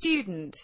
student.